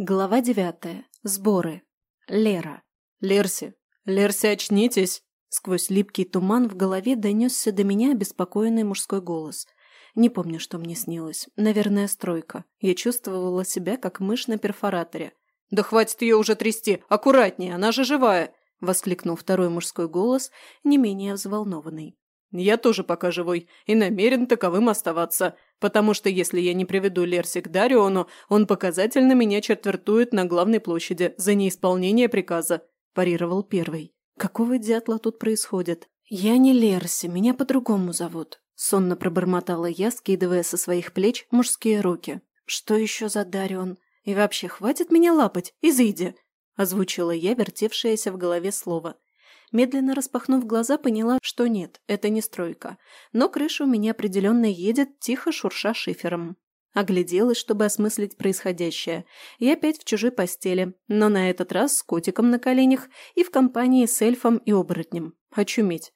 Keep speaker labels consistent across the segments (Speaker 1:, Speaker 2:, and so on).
Speaker 1: Глава девятая. Сборы. Лера.
Speaker 2: «Лерси! Лерси, очнитесь!»
Speaker 1: Сквозь липкий туман в голове донесся до меня обеспокоенный мужской голос. Не помню, что мне снилось. Наверное, стройка. Я чувствовала себя, как мышь на перфораторе.
Speaker 2: «Да хватит ее уже трясти! Аккуратнее, она же живая!» – воскликнул второй мужской голос, не менее взволнованный. «Я тоже пока живой и намерен таковым оставаться, потому что если я не приведу Лерси к Дариону, он показательно меня четвертует на главной площади за неисполнение приказа», – парировал первый.
Speaker 1: «Какого дятла тут происходит? Я не Лерси, меня по-другому зовут», – сонно пробормотала я, скидывая со своих плеч мужские руки. «Что еще за Дарион? И вообще, хватит меня лапать, изыди!» – озвучила я вертевшееся в голове слово – Медленно распахнув глаза, поняла, что нет, это не стройка. Но крыша у меня определенно едет, тихо шурша шифером. Огляделась, чтобы осмыслить происходящее. И опять в чужой постели, но на этот раз с котиком на коленях и в компании с эльфом и оборотнем. Очуметь.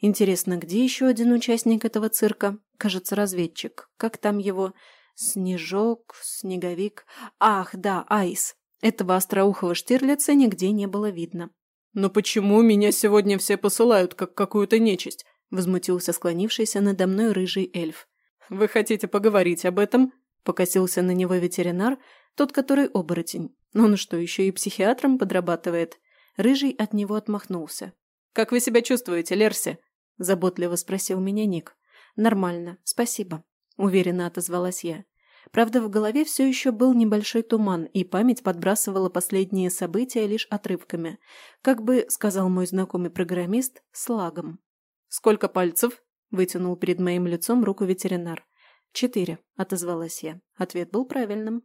Speaker 1: Интересно, где еще один участник этого цирка? Кажется, разведчик. Как там его? Снежок, снеговик. Ах, да, Айс. Этого остроухого Штирлица нигде не было видно.
Speaker 2: «Но почему меня сегодня все посылают, как какую-то нечисть?» – возмутился склонившийся надо мной рыжий эльф. «Вы хотите поговорить об этом?» – покосился на него ветеринар, тот, который оборотень. Он что, еще и психиатром подрабатывает? Рыжий от него отмахнулся. «Как вы себя чувствуете, Лерси?» – заботливо спросил меня Ник.
Speaker 1: «Нормально, спасибо», – уверенно отозвалась я. Правда, в голове все еще был небольшой туман, и память подбрасывала последние события лишь отрывками. Как бы, сказал мой знакомый программист, слагом.
Speaker 2: «Сколько пальцев?» – вытянул перед моим лицом руку ветеринар.
Speaker 1: «Четыре», – отозвалась я. Ответ был правильным.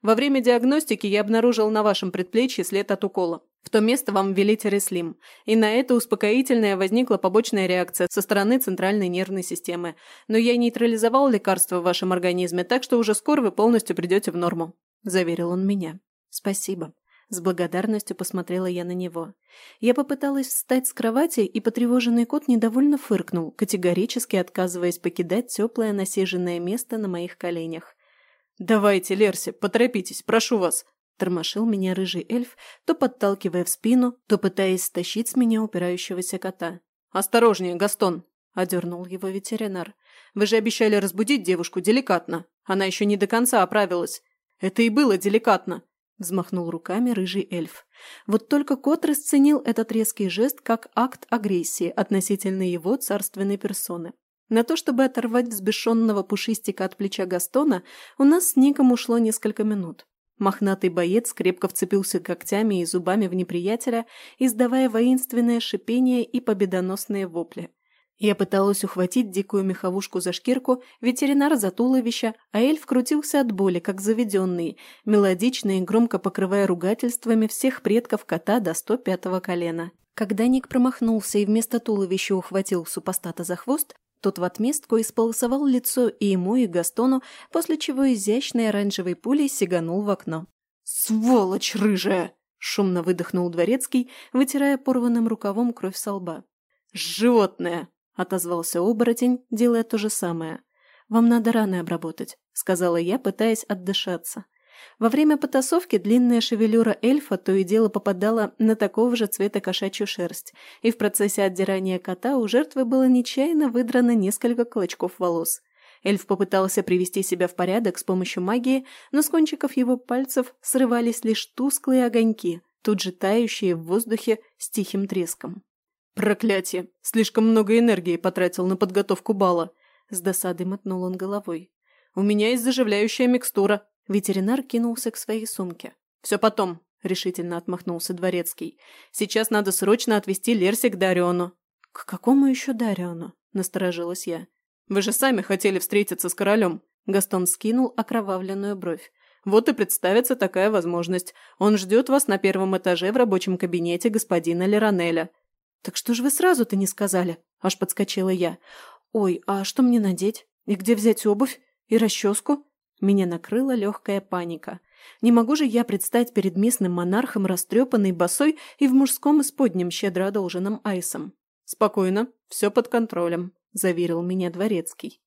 Speaker 2: Во время диагностики я обнаружил на вашем предплечье след от укола. В то место вам ввели тереслим. И на это успокоительное возникла побочная реакция со стороны центральной нервной системы. Но я нейтрализовал лекарство в вашем организме, так что уже скоро вы полностью придете в норму», – заверил он меня.
Speaker 1: «Спасибо». С благодарностью посмотрела я на него. Я попыталась встать с кровати, и потревоженный кот недовольно фыркнул, категорически отказываясь покидать теплое насиженное место на моих коленях.
Speaker 2: «Давайте, Лерси, поторопитесь, прошу вас!» Тормошил меня рыжий эльф, то подталкивая в спину, то пытаясь стащить с меня упирающегося кота. «Осторожнее, Гастон!» – одернул его ветеринар. «Вы же обещали разбудить девушку деликатно. Она еще не до конца оправилась. Это и было деликатно!» – взмахнул руками рыжий эльф. Вот только кот расценил этот резкий жест как акт агрессии относительно его царственной персоны. На то, чтобы оторвать взбешенного пушистика от плеча Гастона, у нас с Ником ушло несколько минут. Мохнатый боец крепко вцепился когтями и зубами в неприятеля, издавая воинственное шипение и победоносные вопли. Я пыталась ухватить дикую меховушку за шкирку, ветеринар за туловище, а эльф крутился от боли, как заведенный, мелодично и громко покрывая ругательствами всех предков кота до 105-го колена. Когда Ник промахнулся и вместо туловища ухватил супостата за хвост, тот в отместку исполосовал лицо и ему, и Гастону, после чего изящной оранжевой пулей сиганул в окно. «Сволочь рыжая!» – шумно выдохнул дворецкий, вытирая порванным рукавом кровь со лба. «Животное!» – отозвался оборотень, делая то же самое.
Speaker 1: «Вам надо раны обработать», – сказала я, пытаясь отдышаться. Во время потасовки длинная шевелюра эльфа то и дело попадала на такого же цвета кошачью шерсть, и в процессе отдирания кота у жертвы было нечаянно выдрано несколько клочков волос. Эльф попытался привести себя в порядок с помощью магии, но с кончиков его пальцев срывались лишь тусклые огоньки, тут же тающие в воздухе с тихим треском.
Speaker 2: «Проклятие! Слишком много энергии потратил на подготовку бала!»
Speaker 1: С досадой мотнул он головой.
Speaker 2: «У меня есть заживляющая микстура.
Speaker 1: Ветеринар кинулся к своей сумке.
Speaker 2: «Все потом», – решительно отмахнулся Дворецкий. «Сейчас надо срочно отвезти Лерси к Дариону».
Speaker 1: «К какому еще Дариону?» – насторожилась я.
Speaker 2: «Вы же сами хотели встретиться с королем». Гастон скинул окровавленную бровь. «Вот и представится такая возможность. Он ждет вас на первом этаже в рабочем кабинете господина Леронеля».
Speaker 1: «Так что же вы сразу-то не сказали?» – аж подскочила я. «Ой, а что мне надеть? И где взять обувь? И расческу?» Меня накрыла легкая паника. Не могу же я предстать перед местным монархом растрепанной босой и в мужском исподнем щедро одолженном айсом.
Speaker 2: «Спокойно, все под контролем», – заверил меня дворецкий.